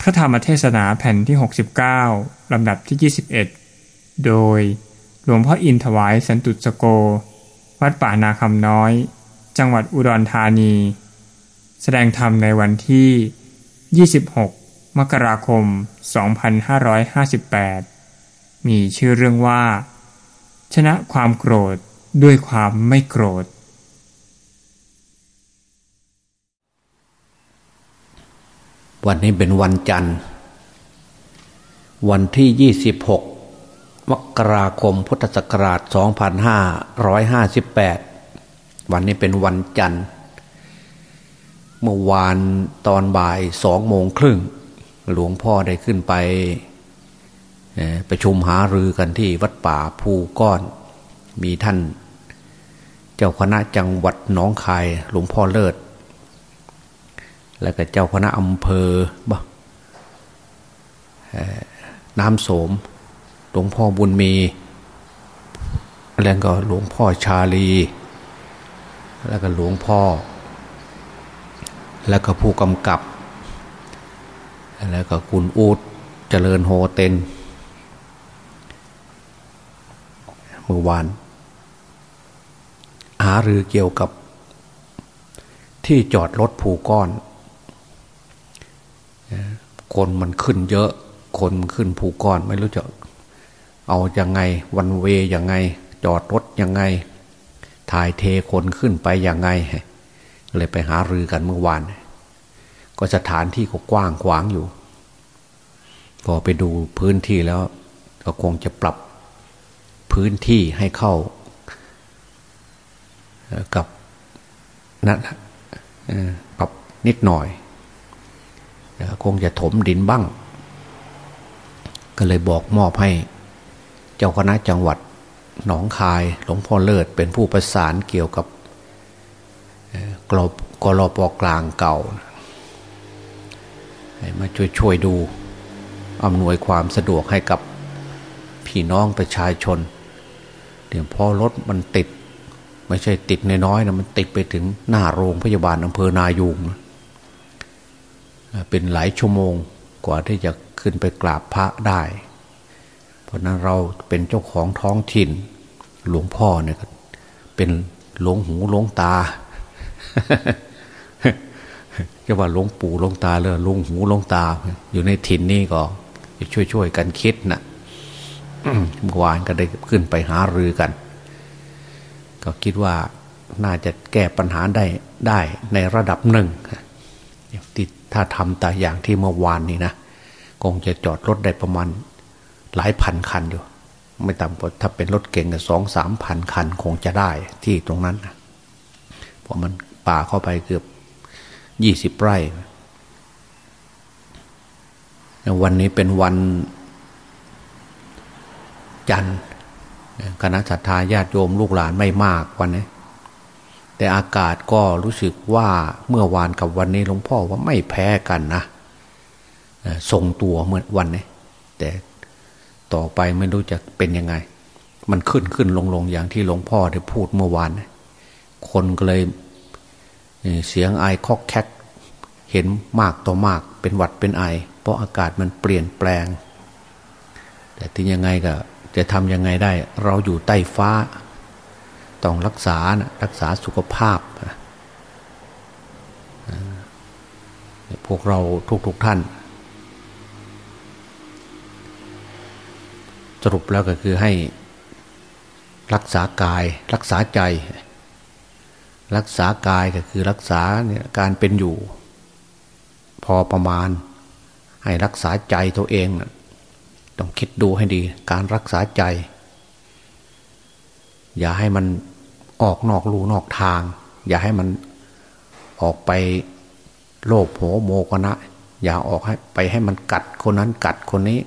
พระธรรมเทศนาแผ่นที่ 69 ลำดับที่ 21 โดยหลวงพ่ออินถวายสันตุสโก วัดป่านาคำน้อย จังหวัดอุดรธานี แสดงธรรมในวันที่ 26 มกราคม 2558 มีชื่อเรื่องว่า ชนะความโกรธด้วยความไม่โกรธ วันนี้เป็นวันจันทร์ วันที่ 26 มกราคม พุทธศักราช 2558 วันนี้เป็นวันจันทร์ เมื่อวานตอนบ่ายสองโมงครึ่ง หลวงพ่อได้ขึ้นไปประชุมหารือกันที่วัดป่าภูก้อน มีท่าน เจ้าคณะจังหวัดหนองคายหลวงพ่อเลิศ แล้วก็เจ้าคณะอำเภอบ่น้ำโสม หลวงพ่อบุญมี แล้วก็หลวงพ่อชาลี แล้วก็หลวงพ่อ แล้วก็ผู้กำกับ แล้วก็คุณอูดเจริญโฮเต็นเมื่อวาน หารือเกี่ยวกับที่จอดรถผูก้อน คนมันขึ้นเยอะคนมันขึ้นผูกก้อน ไม่รู้จะเอายังไงวันเวยังไง จอดรถยังไง ถ่ายเทคนขึ้นไปยังไง เลยไปหารือกันเมื่อวาน ก็สถานที่ก็กว้างขวางอยู่ พอไปดูพื้นที่แล้ว ก็คงจะปรับพื้นที่ให้เข้ากับนั่นปรับนิดหน่อย คงจะถมดินบ้าง ก็เลยบอกมอบให้เจ้าคณะจังหวัดหนองคายหลวงพ่อเลิศเป็นผู้ประสานเกี่ยวกับกรบกรอปกลางเก่า มาช่วยช่วยดูอำนวยความสะดวกให้กับพี่น้องประชาชนเดี๋ยวพอรถมันติด ไม่ใช่ติดน้อยๆนะมันติดไปถึงหน้าโรงพยาบาลอำเภอนายูง เป็นหลายชั่วโมงกว่าที่จะขึ้นไปกราบพระได้ เพราะนั้นเราเป็นเจ้าของท้องถิ่น หลวงพ่อเนี่ยเป็นหลวงหูหลวงตาจะว่าหลวงปู่หลวงตาเลยหลวงหูหลวงตา อยู่ในถิ่นนี่ก็ช่วยช่วยกันคิดนะเมื่อวานก็ได้ขึ้นไปหารือกัน ก็คิดว่าน่าจะแก้ปัญหาได้ได้ในระดับหนึ่งที่ ถ้าทำแต่อย่างที่เมื่อวานนี้นะคงจะจอดรถได้ประมาณหลายพันคันอยู่ ไม่ต่ำกว่าถ้าเป็นรถเก่งก็สองสามพันคันคงจะได้ที่ตรงนั้นนะเพราะมันป่าเข้าไปเกือบยี่สิบไร่ วันนี้เป็นวันจันทร์คณะสัตยาญาติโยมลูกหลานไม่มากวันนี้ แต่อากาศก็รู้สึกว่าเมื่อวานกับวันนี้หลวงพ่อว่าไม่แพ้กันนะทรงตัวเมื่อวันนี้ แต่ต่อไปไม่รู้จะเป็นยังไง มันขึ้นขึ้นลงลงอย่างที่หลวงพ่อได้พูดเมื่อวานคนก็เลยเสียงไอคอกแคกเห็นมากต่อมากเป็นหวัดเป็นไอ เพราะอากาศมันเปลี่ยนแปลง แต่ที่ยังไงก็จะทำยังไงได้ เราอยู่ใต้ฟ้า ต้องรักษานะรักษาสุขภาพพวกเราทุกๆทท่าน สรุปแล้วก็คือให้รักษากาย รักษาใจ รักษากายก็คือรักษาเนี่ยการเป็นอยู่ พอประมาณ ให้รักษาใจตัวเองนะต้องคิดดูให้ดี การรักษาใจ อย่าให้มัน ออกนอกรูนอกทาง อย่าให้มันออกไปโลภโหโมกนะ อย่าออกให้ไปให้มันกัดคนนั้นกัดคนนี้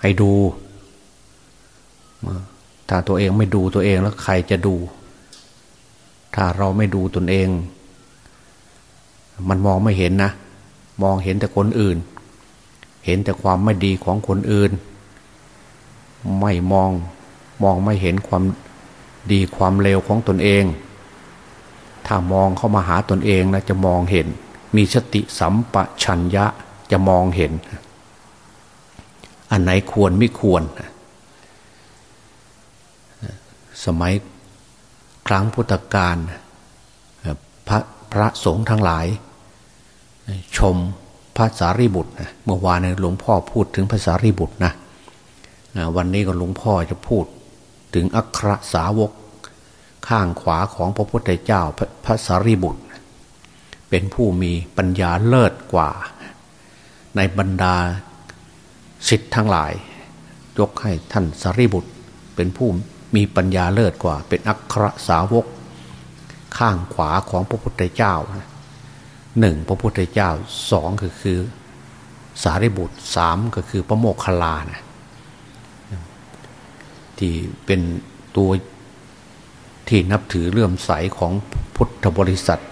ให้ดู ถ้าตัวเองไม่ดูตัวเองแล้วใครจะดู ถ้าเราไม่ดูตนเอง มันมองไม่เห็นนะ มองเห็นแต่คนอื่น เห็นแต่ความไม่ดีของคนอื่น ไม่มองมองไม่เห็นความ ดีความเลวของตนเอง ถ้ามองเข้ามาหาตนเองนะจะมองเห็น มีสติสัมปชัญญะจะมองเห็น อันไหนควรไม่ควร สมัยครั้งพุทธกาลพระพระสงฆ์ทั้งหลาย ชมพระสารีบุตรเมื่อวานหลวงพ่อพูดถึงพระสารีบุตรนะวันนี้ก็หลวงพ่อจะพูด ถึงอัครสาวก ข้างขวาของพระพุทธเจ้าพระสารีบุตร เป็นผู้มีปัญญาเลิศกว่า ในบรรดาสิทธิ์ทั้งหลาย ยกให้ท่านสารีบุตร เป็นผู้มีปัญญาเลิศกว่า เป็นอัครสาวก ข้างขวาของพระพุทธเจ้าหนึ่งพระพุทธเจ้าสองก็คือสารีบุตรสามก็คือพระโมคคัลลานะ ที่เป็นตัวที่นับถือเลื่อมใสของพุทธบริษัท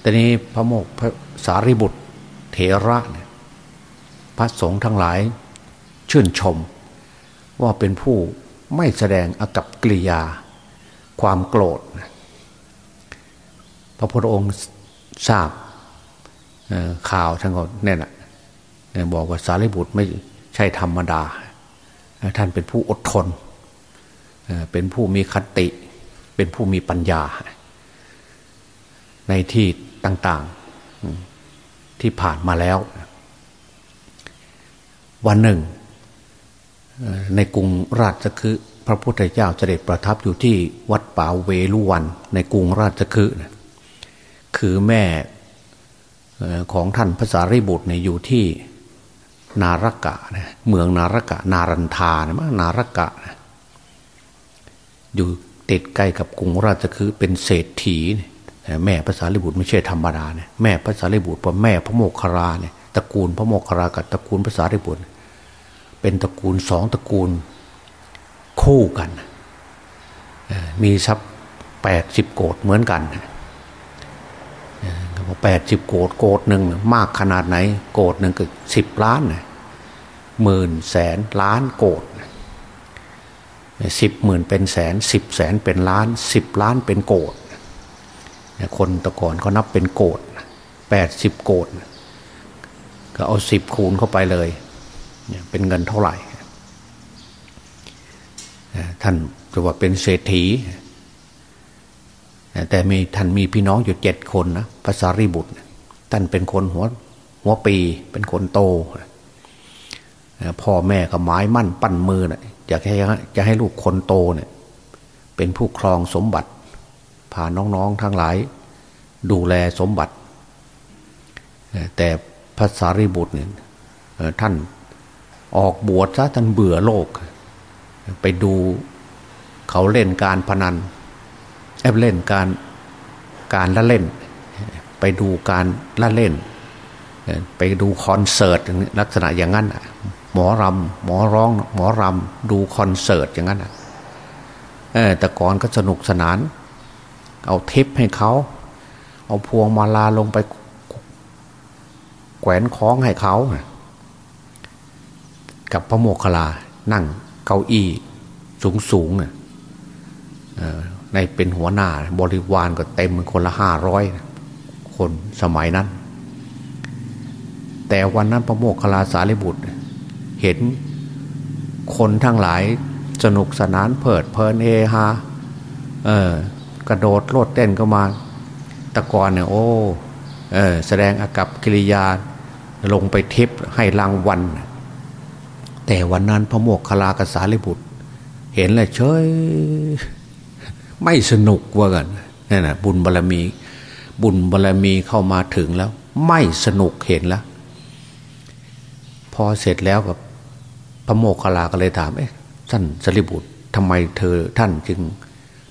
แต่นี้พระโมกพระสารีบุตรเถระเนี่ยพระสงฆ์ทั้งหลายชื่นชม ว่าเป็นผู้ไม่แสดงอากับกิริยาความโกรธ พระพุทธองค์ทราบข่าวทั้งหมดเนี่ยนะบอกว่าสารีบุตรไม่ใช่ธรรมดา ท่านเป็นผู้อดทน เป็นผู้มีคติ เป็นผู้มีปัญญา ในที่ต่างๆที่ผ่านมาแล้ว วันหนึ่ง ในกรุงราชคฤห์พระพุทธเจ้าเสด็จประทับอยู่ที่วัดป่าเวลุวัน ในกรุงราชคฤห์คือแม่ของท่านพระสารีบุตรเนี่ยอยู่ที่ นารกะนะเมืองนารกะ นารันทานะมั้งนารกะนะอยู่ติดใกล้กับกรุงราชคือเป็นเศรษฐีแม่พระสารีบุตรไม่ใช่ธรรมดาเนี่ยแม่พระสารีบุตรเป็นแม่พระโมคคาราเนี่ยตระกูลพระโมคคารากับตระกูลพระสารีบุตรเป็นตระกูลสองตระกูลคู่กัน มีทรัพย์แปดสิบโกดเหมือนกันแปดสิบโกดโกดหนึ่งมากขนาดไหน โกดหนึ่งก็สิบล้าน หมื่นแสนล้านโกดสิบหมื่นเป็นแสนสิบแสนเป็นล้านสิบล้านเป็นโกดคนตะก่อนเขานับเป็นโกดแปดสิบโกดก็เอาสิบคูณเข้าไปเลยเป็นเงินเท่าไหร่ ท่านจะว่าเป็นเศรษฐี แต่มีท่านมีพี่น้องอยู่เจ็ดคนนะภาษารีบุตร ท่านเป็นคนหัวหัวปี เป็นคนโต พ่อแม่ก็หมายมั่นปั้นมือนะอยากให้จะให้ลูกคนโตเนี่ยเป็นผู้ครองสมบัติพาน้องๆทั้งหลาย ดูแลสมบัติ แต่ภาษารีบุตรเนี่ยท่านออกบวชซะท่านเบื่อโลก ไปดูเขาเล่นการพนันแอบเล่นการการละเล่น ไปดูการละเล่น ไปดูคอนเสิร์ตลักษณะอย่างนั้น หมอรำหมอร้อง หมอรำดูคอนเสิร์ตอย่างนั้นแต่ก่อนก็สนุกสนาน เอาเทปให้เขา เอาพวงมาลาลงไป แขวนคล้องให้เขา กับพระโมคคัลลานั่งเก้าอี้สูงสูงในเป็นหัวหน้าบริวารก็เต็มคนละห้าร้อยคนสมัยนั้น แต่วันนั้นพระโมคคัลลาสารีบุตร เห็นคนทั้งหลายสนุกสนานเพิดเพลินเฮฮาเออกระโดดโลดเต้นก็มาตะกอนเนี่ยโอ้เออแสดงอากับกิริยาลงไปทิพให้รางวัลแต่วันนั้นพระโมกขลากสารีบุตร เห็นเลยเฉยไม่สนุกว่ากันนี่นะบุญบารรมี บุญบารรมีเข้ามาถึงแล้ว ไม่สนุกเห็นแล้ว พอเสร็จแล้วกับ พระโมคคัลลาก็เลยถามเอ๊ะท่านสริบุตรทำไมเธอท่านจึง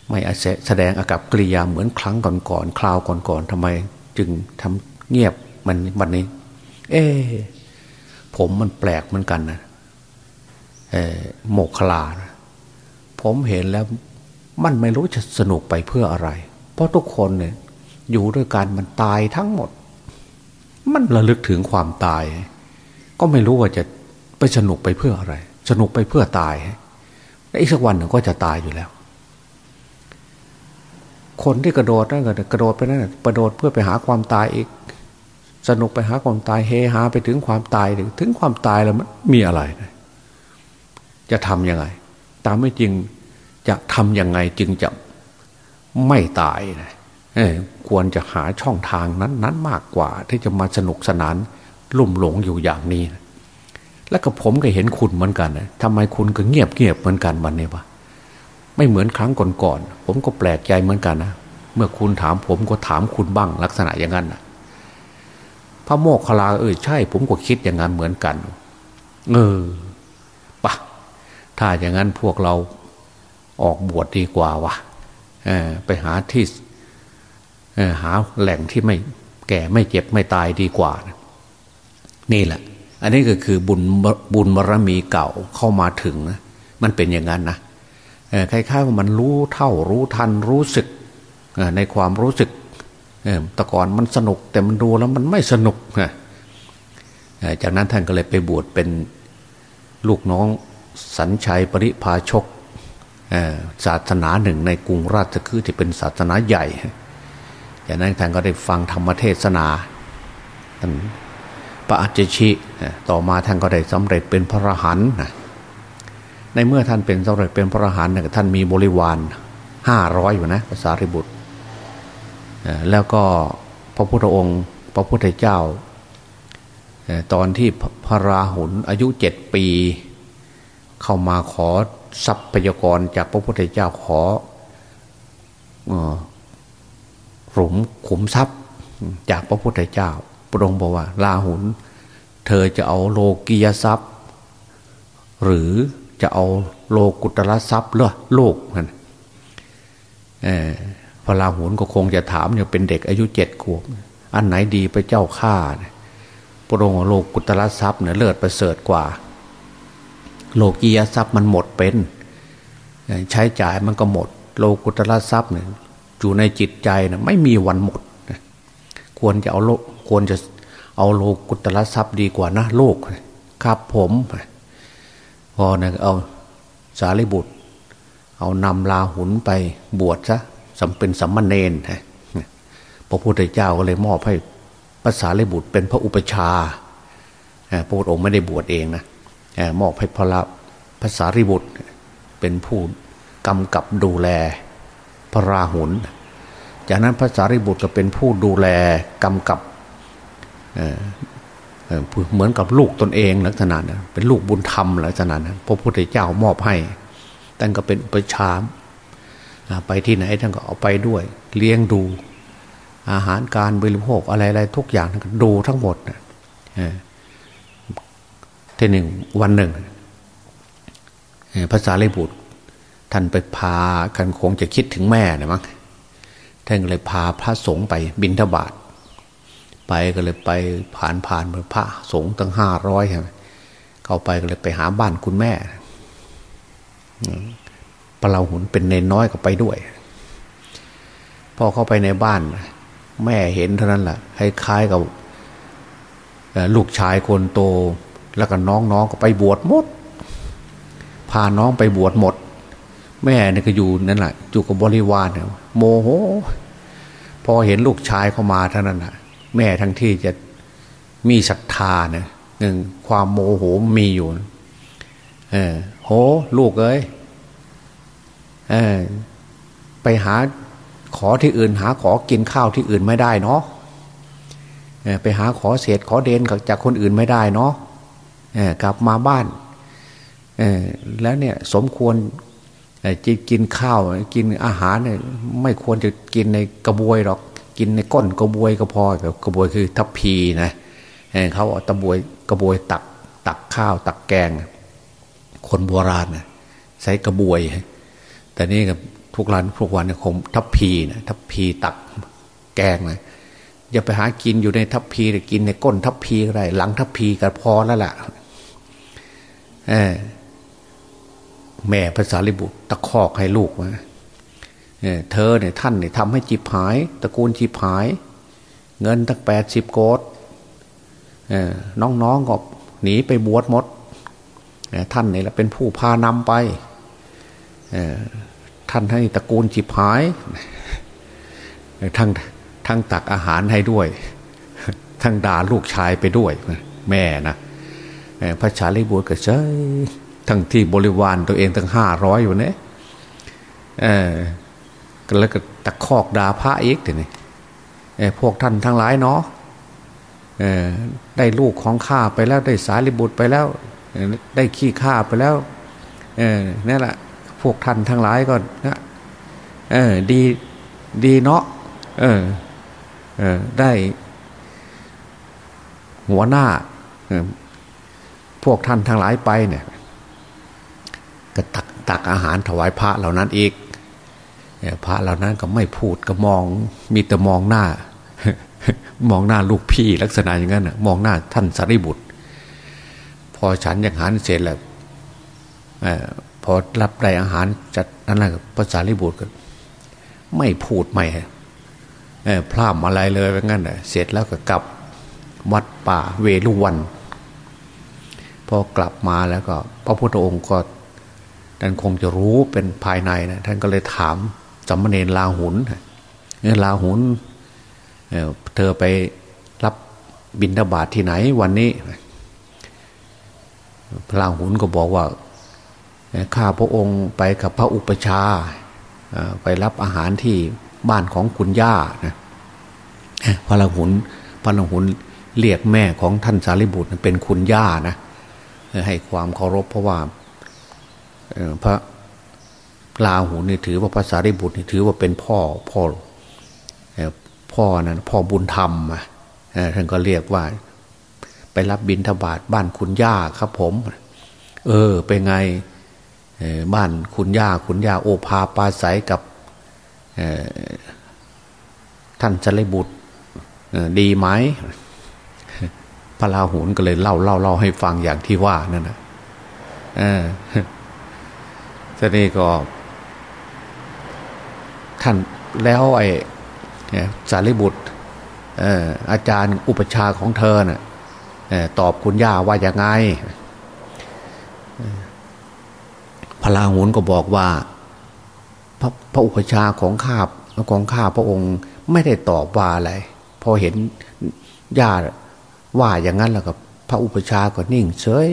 ไม่แสดงอากับกิริยาเหมือนครั้งก่อนๆคราวก่อนๆทำไมจึงทำเงียบมันวันนี้ เอ๊ผมมันแปลกเหมือนกันนะโมกขลานะผมเห็นแล้วมันไม่รู้จะสนุกไปเพื่ออะไร เพราะทุกคนเนี่ยอยู่ด้วยกันมันตายทั้งหมด มันระลึกถึงความตาย ก็ไม่รู้ว่าจะ สนุกไปเพื่ออะไร สนุกไปเพื่อตายแล้อีกสักวันหนึ่งก็จะตายอยู่แล้ว คนที่กระโดดนั่นก็กระโดดไปนั่นกระโดดเพื่อไปหาความตายอีก สนุกไปหาความตายเฮฮาไปถึงความตายถึงความตายแล้วมันมีอะไร จะทำยังไง ตามไม่จริงจะทำยังไงจึงจะไม่ตายนะควรจะหาช่องทางนั้นนั้นมากกว่า ที่จะมาสนุกสนานลุ่มหลงอยู่อย่างนี้นะ แล้วก็ผมก็เห็นคุณเหมือนกันนะทำไมคุณก็เงียบเงียบเหมือนกันวันนี้วะไม่เหมือนครั้งก่อนๆผมก็แปลกใจเหมือนกันนะเมื่อคุณถามผมก็ถามคุณบ้างลักษณะอย่างนั้นนะพระโมกขลาเออใช่ ผมก็คิดอย่างนั้นเหมือนกันเออปะถ้าอย่างนั้นพวกเราออกบวชดดีกว่าวะไปหาที่หาแหล่งที่ไม่แก่ไม่เจ็บไม่ตายดีกว่า นี่แหละ อันนี้ก็คือบุญบุญบารมีเก่าเข้ามาถึงนะมันเป็นอย่างนั้นนะคล้ายๆว่ามันรู้เท่ารู้ทันรู้สึกในความรู้สึกแต่ก่อนมันสนุกแต่มันดูแล้วมันไม่สนุกจากนั้นท่านก็เลยไปบวชเป็นลูกน้องสัญชัยปริพาชกศาสนาหนึ่งในกรุงราชคฤห์ที่เป็นศาสนาใหญ่ จากนั้นท่านก็ได้ฟังธรรมเทศนาท่าน พระอัจฉริต่อมาท่านก็ได้สำเร็จเป็นพระอรหันต์ในเมื่อท่านเป็นสำเร็จเป็นพระอรหันต์ท่านมีบริวารห้าร้อยอยู่นะภาษาริบุตรแล้วก็พระพุทธองค์ พระพุทธเจ้า ตอนที่พระราหุลอายุเจ็ดปี เข้ามาขอทรัพยากรจากพระพุทธเจ้าขอหลุมขุมทรัพย์จากพระพุทธเจ้า พระองค์บอกว่าลาหุน เธอจะเอาโลกียทรัพย์ หรือจะเอาโลกุตระทรัพย์เลือโลกนั่นพระราหุลก็คงจะถามเนี่ยเป็นเด็กอายุเจ็ดขวบ อันไหนดีไปเจ้าข้าพระองค์โลกุตระทรัพย์เนี่ยเลิศประเสริฐกว่า โลกียทรัพย์มันหมดเป็น ใช้จ่ายมันก็หมด โลกุตระทรัพย์เนี่ยอยู่ในจิตใจนะไม่มีวันหมด ควรจะเอาโลกควรจะเอาโลกุตละทรัพย์ดีกว่านะโลกครับผมพอนะเอาสารีบุตร เอานำลาหุนไปบวชซะสำเป็นสัมมาเนนพระพุทธเจ้าก็เลยมอบให้ภาษาลิบุตรเป็นพระอุปชาพระองค์ไม่ได้บวชเองนะมอบให้พระภาษาริบุตรเป็นผู้กำกับดูแลพระราหุล จากนั้นพระสารีบุตรก็เป็นผู้ดูแลกำกับเหมือนกับลูกตนเองลักษณะนั้นเป็นลูกบุญธรรมลักษณะนั้นพระพุทธเจ้ามอบให้ท่านก็เป็นประชามไปที่ไหนท่านก็เอาไปด้วย เลี้ยงดู อาหารการบริโภคอะไรๆทุกอย่างท่านก็ดูทั้งหมดทีหนึ่งวันหนึ่งภาษาลิบุตรท่านไปพากันคงจะคิดถึงแม่นะมั้ง ท่านก็เลยพาพระสงฆ์ไปบินทบาทไปก็เลยไปผ่านผ่านพระสงฆ์ตั้งห้าร้อยใช่ไหมเข้าไปก็เลยไปหาบ้านคุณแม่ปลาหุนเป็นเนนน้อยก็ไปด้วย พอเข้าไปในบ้าน แม่เห็นเท่านั้นแหละคล้ายๆกับลูกชายคนโต แล้วก็น้องๆก็ไปบวชหมด พาน้องไปบวชหมด แม่เนี่ยก็อยู่นั่นแหละอยู่กับบริวารเนี่ยโมโห พอเห็นลูกชายเข้ามาเท่านั้นแหะแม่ทั้งที่จะมีศรัทธาเนี่ยหนึ่งความโมโหมีอยู่ เออโห ลูกเอ้ยเออไปหาขอที่อื่น หาขอกินข้าวที่อื่นไม่ได้เนาะไปหาขอเศษขอเดนจากคนอื่นไม่ได้เนาะกลับมาบ้านแล้วเนี่ย สมควร จกินข้าวกินอาหารเนี่ยไม่ควรจะกินในกระบวยหรอก กินในก้นกระบวยก็พอกระบวยคือทัพพีนะเขาเอาตะบวยกระบวยตักตักข้าว ตักแกง คนโบราณนะใช้กระบวย แต่นี่กับทุกร้านทุกวันเนี่ยคงทัพพีนะทัพพีตักแกงนะอย่าไปหากินอยู่ในทัพพีกินในก้นทัพพีก็ได้หลังทัพพีก็พอแล้วล่ะ เออ แม่ภาษาลิบุตรตะคอกให้ลูกมาเธอเนี่ยท่านเนี่ยทำให้จีบหายตระกูลจีบหาย เงินตั้งแปดสิบโกดน้องๆก็หนีไปบวชหมดท่านนี่แหละเป็นผู้พานำไปท่านให้ตระกูลจีบหายทั้งทั้งตักอาหารให้ด้วย ทั้งด่าลูกชายไปด้วย แม่นะพระชาลีบุตรก็เฉย ทั้งที่บริวารตัวเองตั้งห้าร้อยอยู่เนี่ยเออแล้วก็ตะคอกด่าพระอีกทีนี้พวกท่านทั้งหลายเนาะได้ลูกของข้าไปแล้วได้สารีบุตรไปแล้ว ได้ขี้ข้าไปแล้วนี่แหละพวกท่านทั้งหลายก็นะเออดีดีเนาะเออเออได้หัวหน้าพวกท่านทั้งหลายไปเนี่ย ก็ตักตักอาหารถวายพระเหล่านั้นอีกพระเหล่านั้นก็ไม่พูดก็มองมีแต่มองหน้า มองหน้าลูกพี่ลักษณะอย่างนั้นมองหน้าท่านสารีบุตร พอฉันอย่างหารเสร็จแล้วพอรับได้อาหารจัดนั่นแหละพระสารีบุตรก็ไม่พูดไม่พร่ำอะไรเลยแบบนั้นเสร็จแล้วก็กลับวัดป่าเวลุวัน พอกลับมาแล้วก็ พระพุทธองค์ก็ ท่านคงจะรู้เป็นภายในนะท่านก็เลยถามจำมเนรลาหุนเนี่ยลาหุนเธอไปรับบิณฑบาทที่ไหนวันนี้พระลาหุนก็บอกว่าข้าพระองค์ไปกับพระอุปชาไปรับอาหารที่บ้านของคุณย่านะพระลาหุนพระลาหุนเรียกแม่ของท่านสารีบุตรเป็นคุณย่านะให้ความเคารพเพราะว่า พระลาหูนี่ถือว่าพระสารีบุตรนี่ถือว่าเป็นพ่อพ่อพ่อนั้นพ่อบุญธรรมท่านก็เรียกว่า ไปรับบิณฑบาตบ้านคุณย่าครับผม เออ เป็นไงบ้านคุณย่าคุณย่าโอภาปาศัยกับท่านสารีบุตรดีไหมพระราหุลก็เลยเล่าเล่าเล่าให้ฟังอย่างที่ว่านั่นนะ ทีนี้ก็ ท่านแล้วไอ้สารีบุตรอาจารย์อุปชาของเธอนะ่ะตอบคุณย่าว่าอย่างไงพระราหุลก็บอกว่า พระพระอุปชาของข้าของข้าพระองค์ไม่ได้ตอบว่าอะไร พอเห็นญาติว่าอย่างนั้นแล้วก็พระอุปชาก็นิ่งเฉย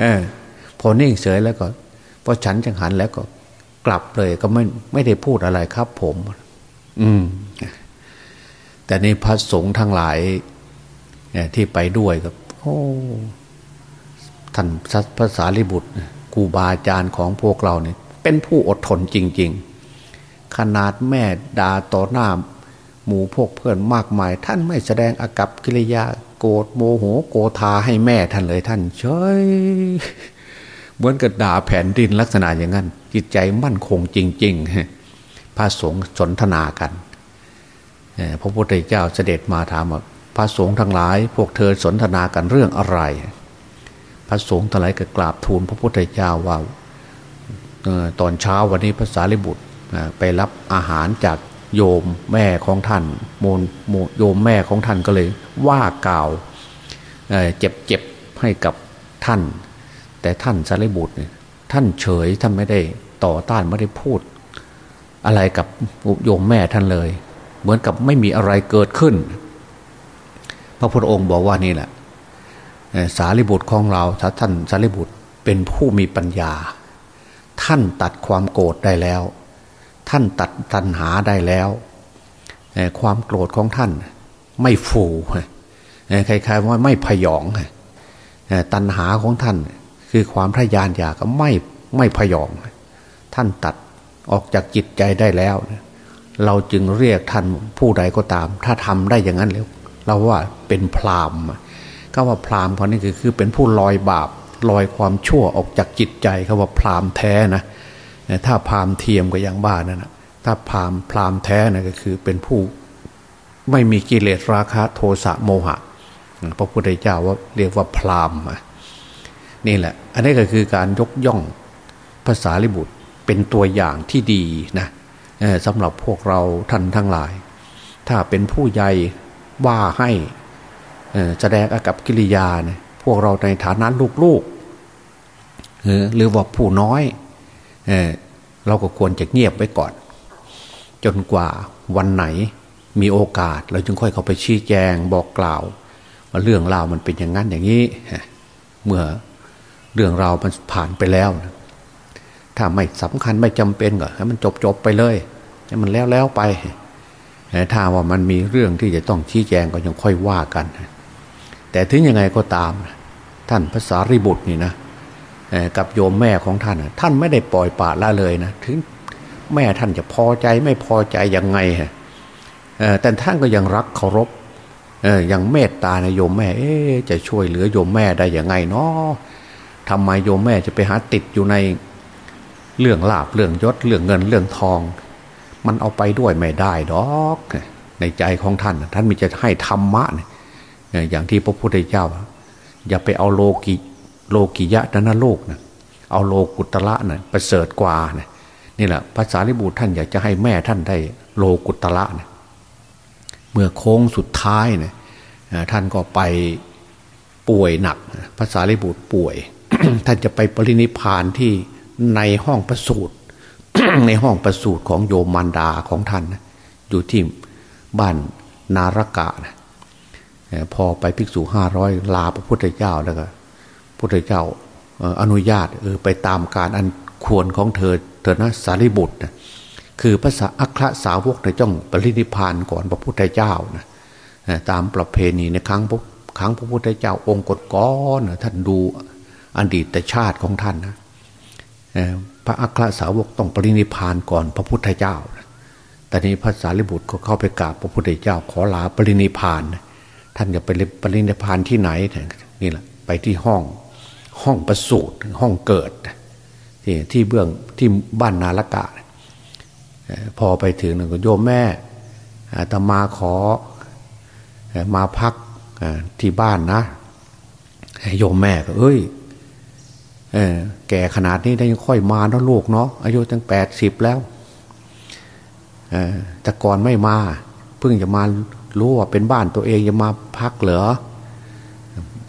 เออพอนิ่งเฉยแล้วก็ อฉันจังหันแล้วก็กลับเลยก็ไม่ไม่ได้พูดอะไรครับ ผม อืม แต่ในพระสงฆ์ทั้งหลายเนี่ยที่ไปด้วยกับโอ้ท่านพระสารีบุตรครูบาอาจารย์ของพวกเราเนี่ย เป็นผู้อดทนจริง ๆ ขนาดแม่ด่าต่อหน้าหมู่พวกเพื่อนมากมาย ท่านไม่แสดงอากับกิริยาโกรธโมโหโกธาให้แม่ท่านเลยท่านเฉย เหมือนกับด่าแผ่นดินลักษณะอย่างนั้น จิตใจมั่นคงจริง ๆ พระสงฆ์สนทนากันพระพุทธเจ้าเสด็จมาถามว่าพระสงฆ์ทั้งหลาย พวกเธอสนทนากันเรื่องอะไร พระสงฆ์ทั้งหลายก็กราบทูลพระพุทธเจ้าว่าตอนเช้าวันนี้พระสารีบุตรไปรับอาหารจากโยมแม่ของท่านโมนโยมแม่ของท่านก็เลย ว่ากล่าวเจ็บเจ็บให้กับท่าน แต่ท่านสารีบุตรเนี่ยท่านเฉยท่านไม่ได้ต่อต้านไม่ได้พูด อะไรกับโยมแม่ท่านเลย เหมือนกับไม่มีอะไรเกิดขึ้น พระพุทธองค์บอกว่านี่แหละสารีบุตรของเราถ้าท่านสารีบุตรเป็นผู้มีปัญญา ท่านตัดความโกรธได้แล้ว ท่านตัดตัณหาได้แล้ว ความโกรธของท่านไม่ฟูใครๆว่าไม่พยอง ตัณหาของท่าน คือความทยานอยากก็ไม่ไม่พยอง ท่านตัดออกจากจิตใจได้แล้ว เราจึงเรียกท่านผู้ใดก็ตาม ถ้าทำได้อย่างนั้นแล้ว เราว่าเป็นพรามก็ว่าพรามคนนี้คือคือเป็นผู้ลอยบาปลอยความชั่วออกจากจิตใจเขาว่าพรามแท้นะถ้าพรามเทียมก็ยังบ้านั่นนะถ้าพรามพรามแท้นะก็คือเป็นผู้ไม่มีกิเลสราคะโทสะโมหะ พระพุทธเจ้าว่าเรียกว่าพราม นี่แหละ อันนี้ก็คือการยกย่องภาษาลิบุตรเป็นตัวอย่างที่ดีนะสำหรับพวกเราท่านทั้งหลาย ถ้าเป็นผู้ใหญ่ว่าให้แสดงอากับกิริยาเนี่ยพวกเราในฐานะลูกๆหรือว่าผู้น้อยเเราก็ควรจะเงียบไว้ก่อน จนกว่าวันไหนมีโอกาส เราจึงค่อยเข้าไปชี้แจงบอกกล่าว ว่าเรื่องราวมันเป็นอย่างนั้นอย่างนี้ เมื่อ เรื่องราวมันผ่านไปแล้วนะถ้าไม่สำคัญไม่จำเป็นก็ให้มันจบจบไปเลยให้มันแล้วแล้วไปถ้าว่ามันมีเรื่องที่จะต้องชี้แจงก็ยังค่อยว่ากัน แต่ถึงยังไงก็ตาม ท่านภาษาริบุตรนี่นะกับโยมแม่ของท่าน ท่านไม่ได้ปล่อยปละละเลยนะถึงแม่ท่านจะพอใจไม่พอใจยังไงฮะแต่ท่านก็ยังรักเคารพยังเมตตาในโยมแม่จะช่วยเหลือโยมแม่ได้ยังไงเนาะ ทำไมโยมแม่จะไปหาติดอยู่ในเรื่องลาบเรื่องยศเรื่องเงินเรื่องทอง มันเอาไปด้วยไม่ได้ดอกในใจของท่าน ท่านมีจะให้ธรรมะอย่างที่พระพุทธเจ้า อย่าไปเอาโลกิโลกิยะนันโลกนะเอาโลกุตละนะประเสริฐกว่านะนี่แหละภาษาลิบุตรท่านอยากจะให้แม่ท่านได้โลกุตละนะเมื่อโค้งสุดท้ายเนะี่ยท่านก็ไปป่วยหนักภาษาลิบุตป่วย ท่านจะไปปรินิพานที่ในห้องประสูตรในห้องประสูตรของโยมมารดาของท่านนะอยู่ที่บ้านนารกะนะพอไปภิกษุห้าร้อยลาพระพุทธเจ้าแล้วก็พุทธเจ้าอนุญาตเออไปตามการอันควรของเธอเธอนะสารีบุตรนะคือภาษาอัครสาวกในจ้องปรินิพานก่อนพระพุทธเจ้านะตามประเพณีในครั้งครั้งพระพุทธเจ้าองค์กฎก้อนท่านดู อดีตชาติของท่านนะพระอัครสาวกต้องปรินิพานก่อนพระพุทธเจ้าแต่นี้พระสารีบุตรก็เข้าไปกราบพระพุทธเจ้า ขอลาปรินิพาน ท่านจะไปปรินิพานที่ไหนนี่แหละไปที่ห้องห้องประสูตรห้องเกิดที่ที่เบื้องที่บ้านนาลกะพอไปถึงนึงก็โยมแม่ตมาขอมาพักที่บ้านนะโยมแม่ก็เอ้ย แก่ขนาดนี้ได้ยังค่อยมาเนาะลูกเนาะอายุตั้งแปดสิบแล้วแต่ก่อนไม่มา เพิ่งจะมารู้ว่าเป็นบ้านตัวเองจะมาพักเหรอ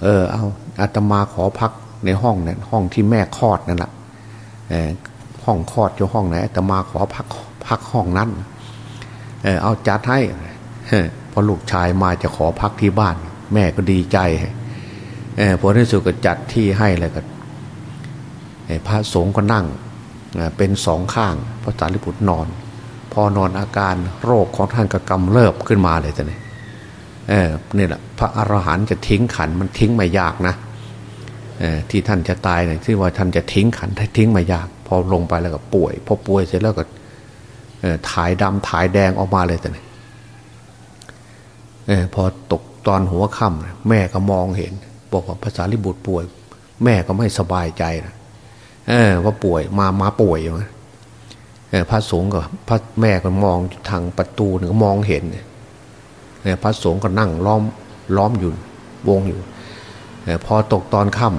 เออเอาอาตมาขอพักในห้องนั้นห้องที่แม่คลอดนั่นแหละห้องคลอดอยู่ห้องไหนอาตมาขอพักพักห้องนั้นเออเอาจัดให้พอลูกชายมาจะขอพักที่บ้าน แม่ก็ดีใจเออพอที่สุดก็จัดที่ให้เลยก็ พระสงฆ์ก็นั่งเป็นสองข้าง พระสารีบุตรนอน พอนอนอาการโรคของท่านก็กำเริบขึ้นมาเลยจ้ะเนี่ยเออนี่แหละพระอรหันต์จะทิ้งขันมันทิ้งไม่ยากนะที่ท่านจะตายเนี่ยที่ว่าท่านจะทิ้งขันทิ้งไม่ยาก พอลงไปแล้วก็ป่วยพอป่วยเสร็จแล้วก็ถ่ายดำถ่ายแดงออกมาเลยแต่เนี่ยพอตกตอนหัวค่ำแม่ก็มองเห็น บอกว่าภาษาลิบุตรป่วย แม่ก็ไม่สบายใจนะ เออ ว่าป่วยมามาป่วยอยู่นะพระสงฆ์ก็พระแม่ก็มองทางประตูหนึ่งมองเห็นเพระสงฆ์ก็นั่งล้อมล้อมอยู่วงอยู่พอตกตอนค่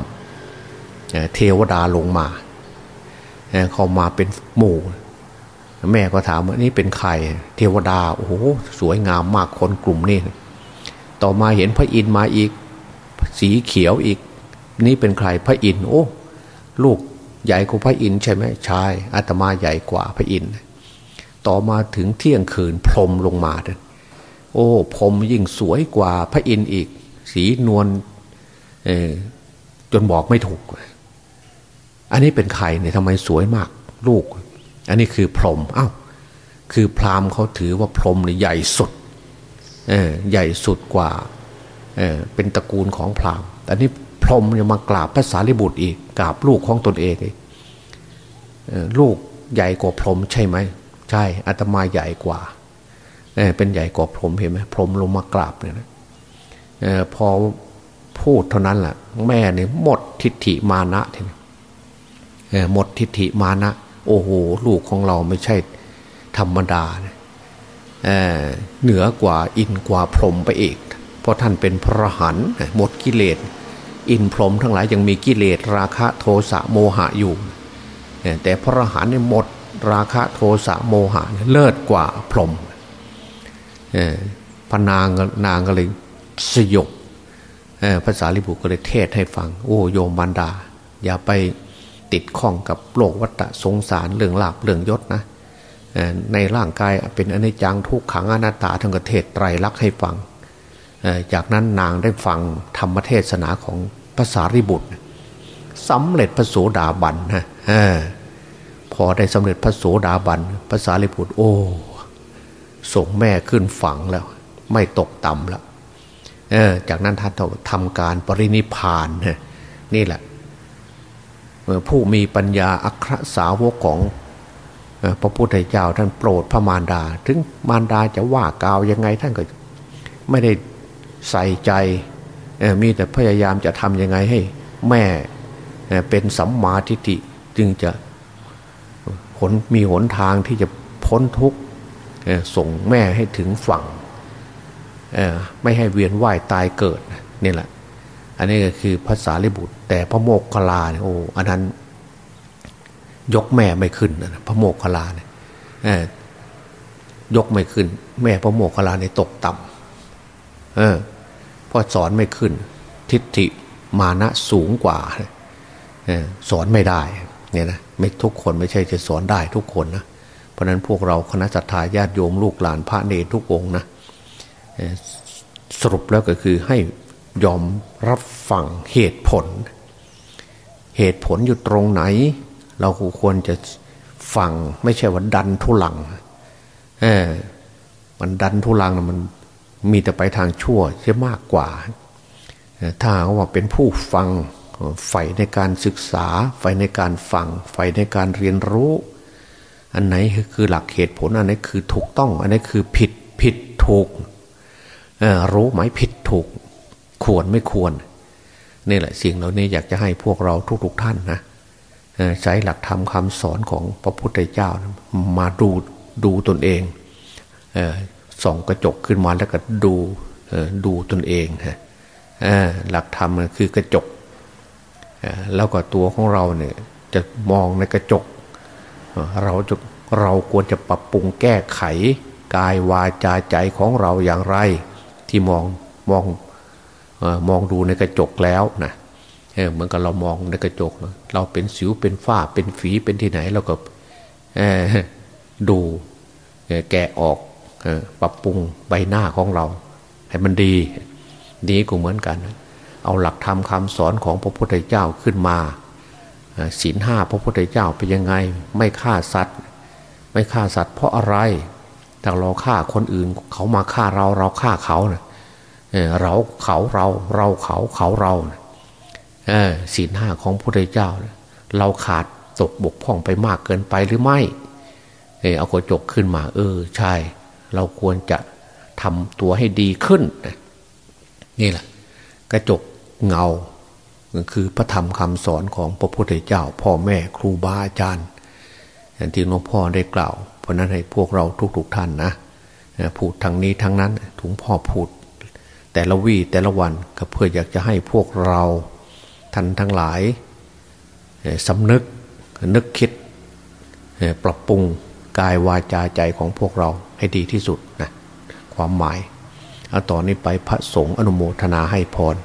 ำเทวดาลงมาเขามาเป็นหมู่ แม่ก็ถามว่านี่เป็นใครเทวดาโอ้โหสวยงามมากคนกลุ่มนี้ต่อมาเห็นพระอินทร์มาอีก สีเขียวอีก นี่เป็นใครพระอินทร์โอ้ลูก ใหญ่กว่าพระอินทร์ใช่ไหมใช่อาตมาใหญ่กว่าพระอินทร์ต่อมาถึงเที่ยงคืนพรมลงมาเด้โอ้พรมยิ่งสวยกว่าพระอินทร์อีก สีนวลจนบอกไม่ถูก อันนี้เป็นใครเนี่ยทำไมสวยมากลูก อันนี้คือพรมอ้าวคือพราหมณ์เขาถือว่าพรมเนี่ยใหญ่สุดใหญ่สุดกว่าเเป็นตระกูลของพราหมณ์แต่นี้ พรมยังมากราบพระสารีบุตรอีกกราบลูกของตนเองเออลูกใหญ่กว่าพรมใช่ไหมใช่อาตมาใหญ่กว่าเป็นใหญ่กว่าพรมเห็นไหมพรมลงมากราบเนี่ยนะออพอพูดเท่านั้นแหละแม่เนี่ยหมดทิฏฐิมานะทีนี้หมดทิฏฐิมานะ โอ้โหลูกของเราไม่ใช่ธรรมดาเเหนือกว่าอินกว่าพรมไปอีก เพราะท่านเป็นพระหันหมดกิเลส อินพรหมทั้งหลายยังมีกิเลสราคะโทสะโมหะอยู่ แต่พระอรหันเนี่ยหมดราคะโทสะโมหะเลิศกว่าพรหมพนางนางก็เลยสยบภาษาลิบุก็เลยเทศให้ฟัง โอ้โยมบันดา อย่าไปติดข้องกับโลกวัฏสงสารเรื่องลาบเรื่องยศนะในร่างกายเป็นอนิจจังทุกขังอนัตตาทั้งประเทศไตรลักษณ์ให้ฟัง จากนั้นนางได้ฟังธรรมเทศนาของภาษาริบุตรสำเร็จพระโสดาบันนะพอได้สำเร็จพระโสดาบันภาษาริบุตรโอ้ส่งแม่ขึ้นฝังแล้ว ไม่ตกต่ำแล้วจากนั้นท่านทำการปรินิพานนี่แหละผู้มีปัญญาอัครสาวกของพระพุทธเจ้าท่านโปรดพระมารดา ถึงมารดาจะว่ากล่าวยังไงท่านก็ไม่ได้ ใส่ใจมีแต่พยายามจะทำยังไงให้แม่เป็นสัมมาทิฏฐิจึงจะผลมีหนทางที่จะพ้นทุกข์ส่งแม่ให้ถึงฝั่งไม่ให้เวียนว่ายตายเกิดนี่แหละ อันนี้ก็คือภาษาลิบุตร แต่พระโมกขลาเนี่ยโอ้อันนั้นยกแม่ไม่ขึ้นนะพระโมกขลาเนี่ยยกไม่ขึ้น แม่พระโมกขลาเนี่ยตกต่ำเออ พราะสอนไม่ขึ้น ทิฏฐิมานะสูงกว่าสอนไม่ได้เนี่ยนะไม่ทุกคนไม่ใช่จะสอนได้ทุกคนนะเพราะนั้นพวกเราคณะสัตยาญาติโยมลูกหลานพระเนรทุกองนะสรุปแล้วก็คือให้ยอมรับฟังเหตุผล เหตุผลอยู่ตรงไหน เราควรจะฟังไม่ใช่ว่าดันทุลังเออมันดันทุลังนะมัน มีแต่ไปทางชั่วเสียมากกว่า ถ้าว่าเป็นผู้ฟังใฝ่ในการศึกษาใฝ่ในการฟังใฝ่ในการเรียนรู้ อันไหนคือหลักเหตุผลอันไหนคือถูกต้อง อันไหนคือผิดผิดถูกรู้ไหมผิดถูก ควรไม่ควรนี่แหละสิ่งเหล่านี้อยากจะให้พวกเราทุกๆทท่านนะใช้หลักธรรมคำสอนของพระพุทธเจ้ามาดูดูตนเอง ส่องกระจกขึ้นมาแล้วก็ดูดูตนเองฮะหลักธรรมคือกระจกแล้วก็ตัวของเราเนี่ยจะมองในกระจก เราจะเราควรจะปรับปรุงแก้ไข กายวาจาใจของเราอย่างไร ที่มองมองมองดูในกระจกแล้วนะเหมือนกับเรามองในกระจก เราเป็นสิวเป็นฝ้าเป็นฝีเป็นที่ไหนเราก็ดูแกะออก ปรับปรุงใบหน้าของเรา ให้มันดี ดีก็เหมือนกัน เอาหลักธรรมคาสอนของพระพุทธเจ้าขึ้นมาศีลห้าพระพุทธเจ้าเป็นยังไง ไม่ฆ่าสัตว์ ไม่ฆ่าสัตว์ เพราะอะไรถ้าเราฆ่าคนอื่น เขามาฆ่าเราเราฆ่าเขาเนะเราเขาเราเราเขาเขาเราศีลห้าของพระพุทธเจ้า เราขาดตกบกพร่องไปมากเกินไปหรือไม่ เอากระจกขึ้นมา เออ ใช่ เราควรจะทำตัวให้ดีขึ้น นี่แหละ กระจกเงาคือพระธรรมคำสอนของพระพุทธเจ้า พ่อแม่ครูบาอาจารย์อย่างที่หลวงพ่อได้กล่าว เพราะนั้นให้พวกเราทุกๆทท่านนะพูดทางนี้ทางนั้นถุงพ่อพูด แต่ละวี่แต่ละวันก็เพื่ออยากจะให้พวกเราท่านทั้งหลายสำนึกนึกคิดปรับปรุง กายวาจาใจของพวกเราให้ดีที่สุดนะความหมายเอาต่อนนี้ไปพระสงฆ์อนุโมทนาให้พร